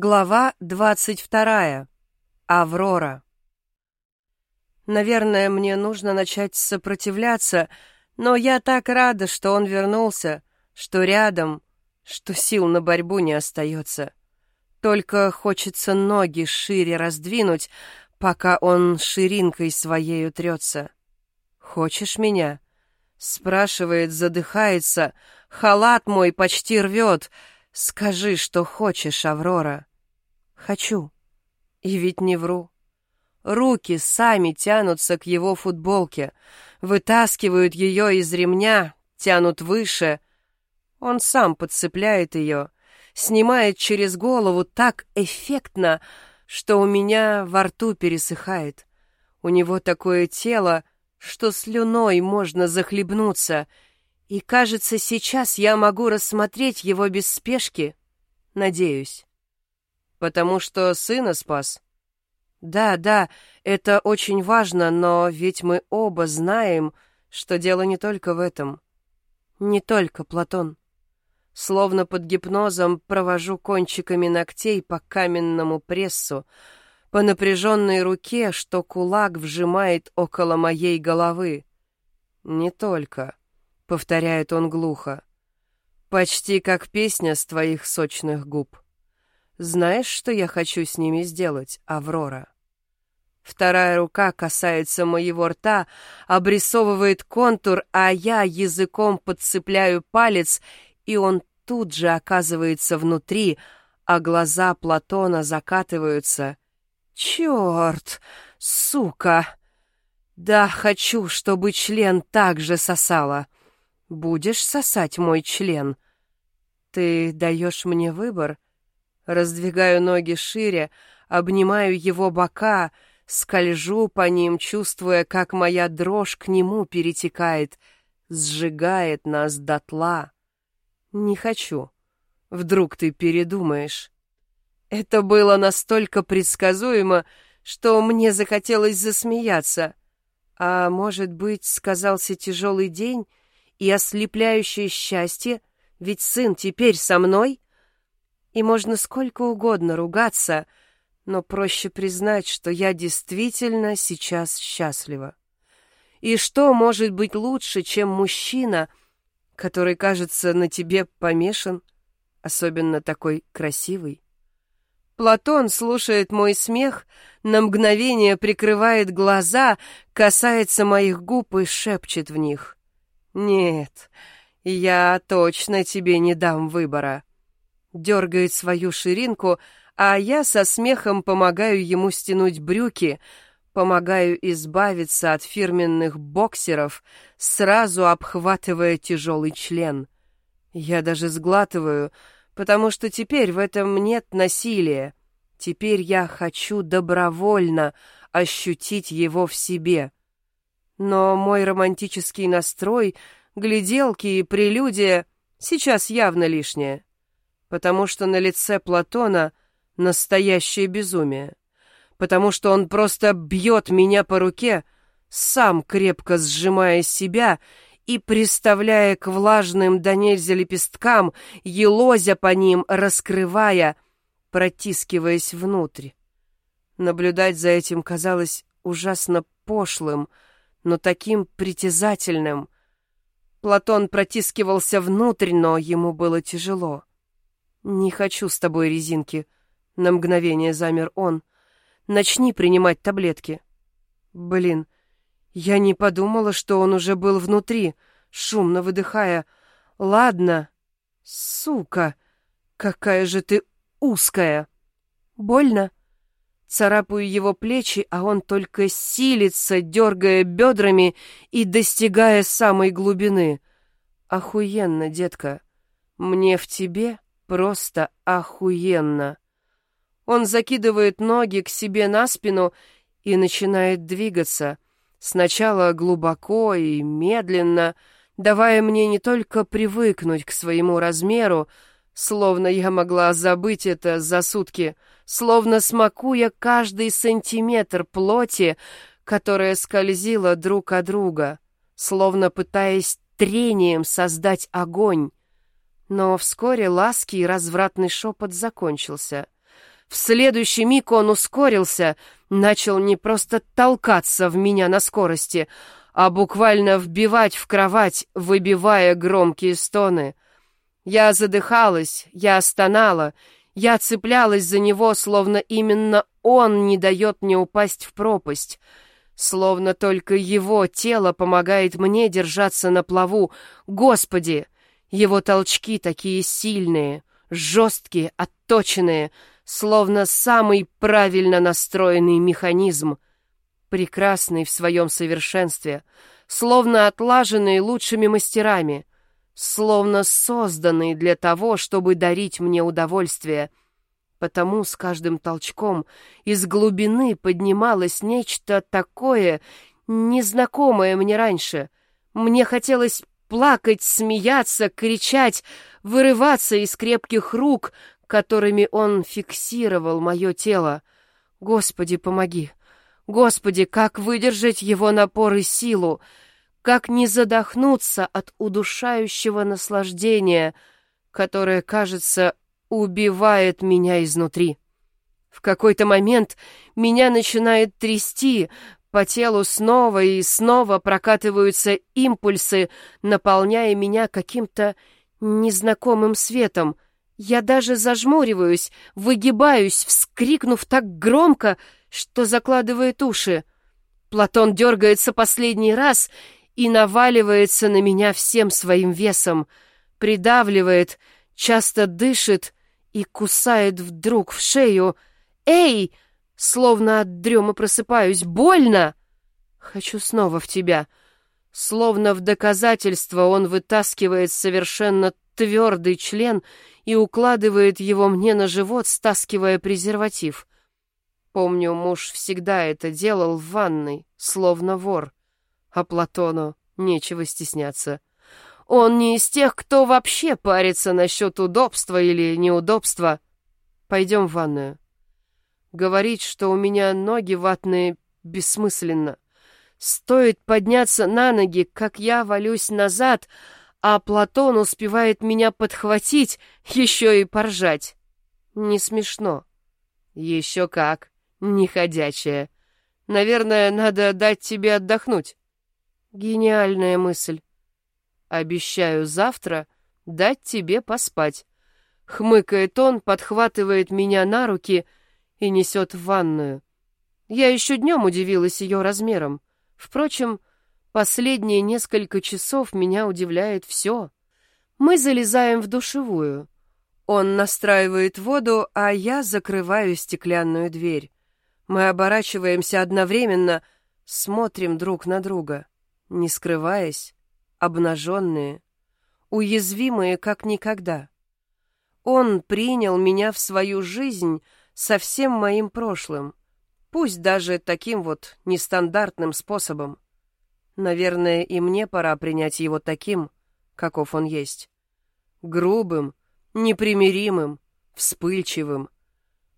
Глава двадцать вторая. Аврора. Наверное, мне нужно начать сопротивляться, но я так рада, что он вернулся, что рядом, что сил на борьбу не остается. Только хочется ноги шире раздвинуть, пока он ширинкой своей утрется. «Хочешь меня?» — спрашивает, задыхается, халат мой почти рвет — Скажи, что хочешь, Аврора. Хочу. И ведь не вру. Руки сами тянутся к его футболке, вытаскивают ее из ремня, тянут выше. Он сам подцепляет ее, снимает через голову так эффектно, что у меня во рту пересыхает. У него такое тело, что слюной можно захлебнуться — и, кажется, сейчас я могу рассмотреть его без спешки. Надеюсь. Потому что сына спас. Да, да, это очень важно, но ведь мы оба знаем, что дело не только в этом. Не только, Платон. Словно под гипнозом провожу кончиками ногтей по каменному прессу, по напряженной руке, что кулак вжимает около моей головы. Не только повторяет он глухо. Почти как песня с твоих сочных губ. Знаешь, что я хочу с ними сделать, Аврора? Вторая рука касается моего рта, обрисовывает контур, а я языком подцепляю палец, и он тут же оказывается внутри, а глаза Платона закатываются. Черт, сука! Да, хочу, чтобы член так же сосала. Будешь сосать мой член? Ты даешь мне выбор? Раздвигаю ноги шире, обнимаю его бока, скольжу по ним, чувствуя, как моя дрожь к нему перетекает, сжигает нас дотла. Не хочу. Вдруг ты передумаешь. Это было настолько предсказуемо, что мне захотелось засмеяться. А может быть, сказался тяжелый день, и ослепляющее счастье, ведь сын теперь со мной. И можно сколько угодно ругаться, но проще признать, что я действительно сейчас счастлива. И что может быть лучше, чем мужчина, который, кажется, на тебе помешан, особенно такой красивый? Платон слушает мой смех, на мгновение прикрывает глаза, касается моих губ и шепчет в них. «Нет, я точно тебе не дам выбора». Дергает свою ширинку, а я со смехом помогаю ему стянуть брюки, помогаю избавиться от фирменных боксеров, сразу обхватывая тяжелый член. Я даже сглатываю, потому что теперь в этом нет насилия. Теперь я хочу добровольно ощутить его в себе. Но мой романтический настрой, гляделки и прелюдия сейчас явно лишнее, потому что на лице Платона настоящее безумие, потому что он просто бьет меня по руке, сам крепко сжимая себя и приставляя к влажным до нельзя лепесткам, елозя по ним, раскрывая, протискиваясь внутрь. Наблюдать за этим казалось ужасно пошлым — но таким притязательным. Платон протискивался внутрь, но ему было тяжело. «Не хочу с тобой резинки», — на мгновение замер он. «Начни принимать таблетки». «Блин, я не подумала, что он уже был внутри», шумно выдыхая. «Ладно. Сука, какая же ты узкая!» «Больно?» Царапаю его плечи, а он только силится, дергая бедрами и достигая самой глубины. Охуенно, детка. Мне в тебе просто охуенно. Он закидывает ноги к себе на спину и начинает двигаться. Сначала глубоко и медленно, давая мне не только привыкнуть к своему размеру, словно я могла забыть это за сутки, словно смакуя каждый сантиметр плоти, которая скользила друг от друга, словно пытаясь трением создать огонь. Но вскоре ласки и развратный шепот закончился. В следующий миг он ускорился, начал не просто толкаться в меня на скорости, а буквально вбивать в кровать, выбивая громкие стоны. Я задыхалась, я стонала, я цеплялась за него, словно именно он не дает мне упасть в пропасть, словно только его тело помогает мне держаться на плаву. Господи! Его толчки такие сильные, жесткие, отточенные, словно самый правильно настроенный механизм, прекрасный в своем совершенстве, словно отлаженный лучшими мастерами, словно созданный для того, чтобы дарить мне удовольствие. Потому с каждым толчком из глубины поднималось нечто такое, незнакомое мне раньше. Мне хотелось плакать, смеяться, кричать, вырываться из крепких рук, которыми он фиксировал мое тело. Господи, помоги! Господи, как выдержать его напор и силу! Как не задохнуться от удушающего наслаждения, которое, кажется, убивает меня изнутри. В какой-то момент меня начинает трясти, по телу снова и снова прокатываются импульсы, наполняя меня каким-то незнакомым светом. Я даже зажмуриваюсь, выгибаюсь, вскрикнув так громко, что закладывает уши. Платон дергается последний раз и наваливается на меня всем своим весом, придавливает, часто дышит и кусает вдруг в шею. «Эй!» Словно от дрема просыпаюсь. Больно! Хочу снова в тебя. Словно в доказательство он вытаскивает совершенно твердый член и укладывает его мне на живот, стаскивая презерватив. Помню, муж всегда это делал в ванной, словно вор. А Платону нечего стесняться. Он не из тех, кто вообще парится насчет удобства или неудобства. Пойдем в ванную. Говорить, что у меня ноги ватные, бессмысленно. Стоит подняться на ноги, как я валюсь назад, а Платон успевает меня подхватить, еще и поржать. Не смешно. Еще как, неходячая. Наверное, надо дать тебе отдохнуть. Гениальная мысль. Обещаю завтра дать тебе поспать. Хмыкает он, подхватывает меня на руки — и несет в ванную. Я еще днем удивилась ее размером. Впрочем, последние несколько часов меня удивляет все. Мы залезаем в душевую. Он настраивает воду, а я закрываю стеклянную дверь. Мы оборачиваемся одновременно, смотрим друг на друга, не скрываясь, обнаженные, уязвимые как никогда. Он принял меня в свою жизнь — со всем моим прошлым, пусть даже таким вот нестандартным способом. Наверное, и мне пора принять его таким, каков он есть. Грубым, непримиримым, вспыльчивым,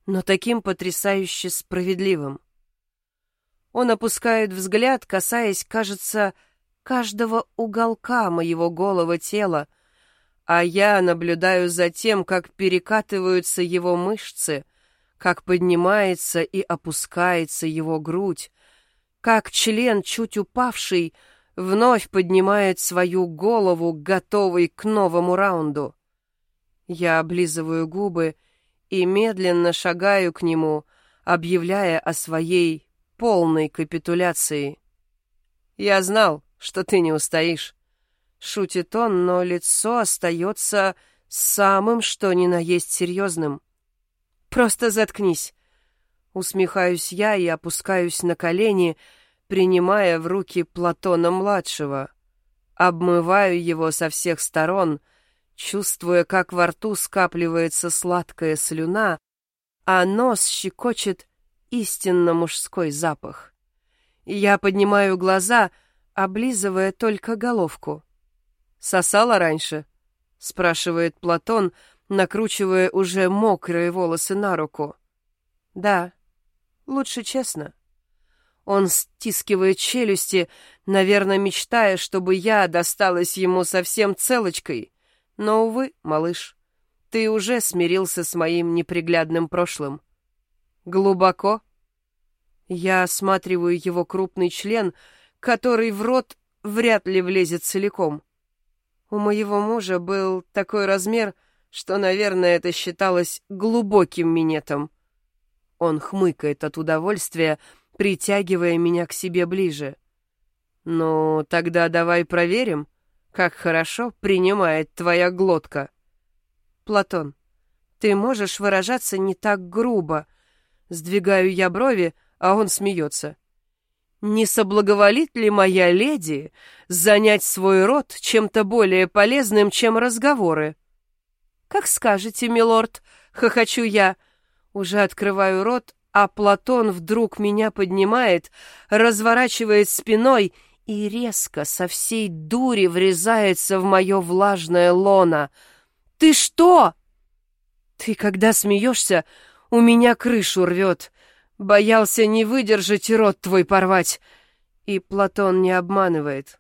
но таким потрясающе справедливым. Он опускает взгляд, касаясь, кажется, каждого уголка моего голого тела, а я наблюдаю за тем, как перекатываются его мышцы, как поднимается и опускается его грудь, как член, чуть упавший, вновь поднимает свою голову, готовый к новому раунду. Я облизываю губы и медленно шагаю к нему, объявляя о своей полной капитуляции. «Я знал, что ты не устоишь», — шутит он, но лицо остается самым что ни на есть серьезным. Просто заткнись. Усмехаюсь я и опускаюсь на колени, принимая в руки Платона-младшего. Обмываю его со всех сторон, чувствуя, как во рту скапливается сладкая слюна, а нос щекочет истинно мужской запах. Я поднимаю глаза, облизывая только головку. «Сосала раньше?» — спрашивает Платон, накручивая уже мокрые волосы на руку. Да, лучше честно. Он стискивает челюсти, наверное, мечтая, чтобы я досталась ему совсем целочкой. Но, увы, малыш, ты уже смирился с моим неприглядным прошлым. Глубоко? Я осматриваю его крупный член, который в рот вряд ли влезет целиком. У моего мужа был такой размер, что, наверное, это считалось глубоким минетом. Он хмыкает от удовольствия, притягивая меня к себе ближе. «Ну, тогда давай проверим, как хорошо принимает твоя глотка». «Платон, ты можешь выражаться не так грубо». Сдвигаю я брови, а он смеется. Не соблаговолит ли моя леди занять свой род чем-то более полезным, чем разговоры? Как скажете, милорд, хохочу я. Уже открываю рот, а Платон вдруг меня поднимает, разворачивает спиной и резко со всей дури врезается в мое влажное лоно. «Ты что?» «Ты, когда смеешься, у меня крышу рвет. Боялся не выдержать и рот твой порвать. И Платон не обманывает.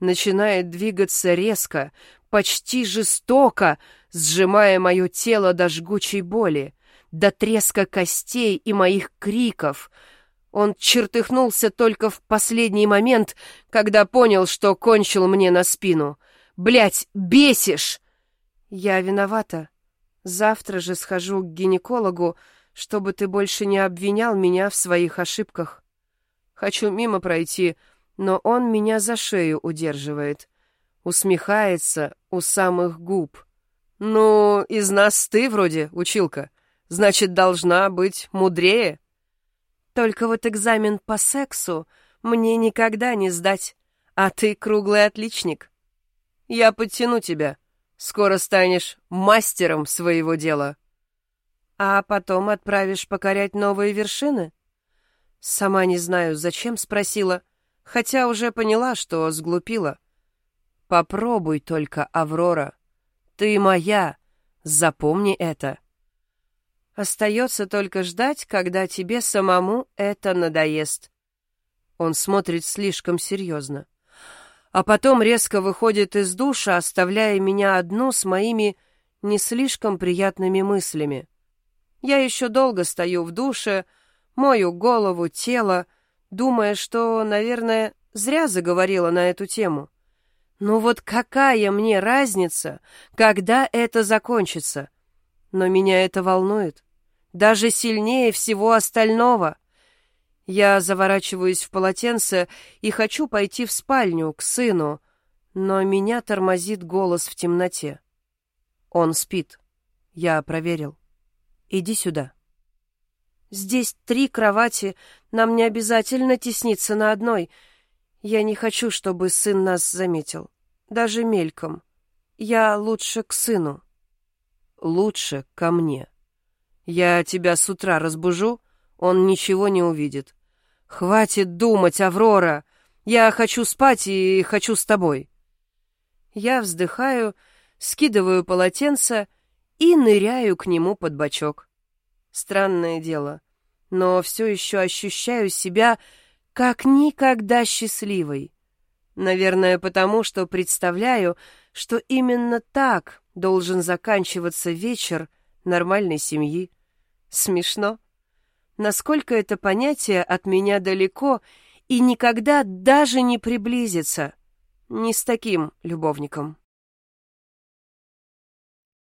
Начинает двигаться резко, почти жестоко, сжимая мое тело до жгучей боли, до треска костей и моих криков. Он чертыхнулся только в последний момент, когда понял, что кончил мне на спину. Блять, бесишь! Я виновата. Завтра же схожу к гинекологу, чтобы ты больше не обвинял меня в своих ошибках. Хочу мимо пройти, но он меня за шею удерживает. Усмехается у самых губ. Ну, из нас ты вроде, училка. Значит, должна быть мудрее. Только вот экзамен по сексу мне никогда не сдать, а ты круглый отличник. Я подтяну тебя. Скоро станешь мастером своего дела. А потом отправишь покорять новые вершины? Сама не знаю, зачем спросила, хотя уже поняла, что сглупила. Попробуй только, Аврора. Ты моя, запомни это. Остается только ждать, когда тебе самому это надоест. Он смотрит слишком серьезно. А потом резко выходит из душа, оставляя меня одну с моими не слишком приятными мыслями. Я еще долго стою в душе, мою голову, тело, думая, что, наверное, зря заговорила на эту тему. Ну вот какая мне разница, когда это закончится? Но меня это волнует. Даже сильнее всего остального. Я заворачиваюсь в полотенце и хочу пойти в спальню к сыну, но меня тормозит голос в темноте. Он спит. Я проверил. Иди сюда. Здесь три кровати, нам не обязательно тесниться на одной. Я не хочу, чтобы сын нас заметил. Даже мельком. Я лучше к сыну. Лучше ко мне. Я тебя с утра разбужу, он ничего не увидит. Хватит думать, Аврора. Я хочу спать и хочу с тобой. Я вздыхаю, скидываю полотенце и ныряю к нему под бочок. Странное дело, но все еще ощущаю себя как никогда счастливой. Наверное, потому что представляю, что именно так должен заканчиваться вечер нормальной семьи. Смешно. Насколько это понятие от меня далеко и никогда даже не приблизится. Не с таким любовником.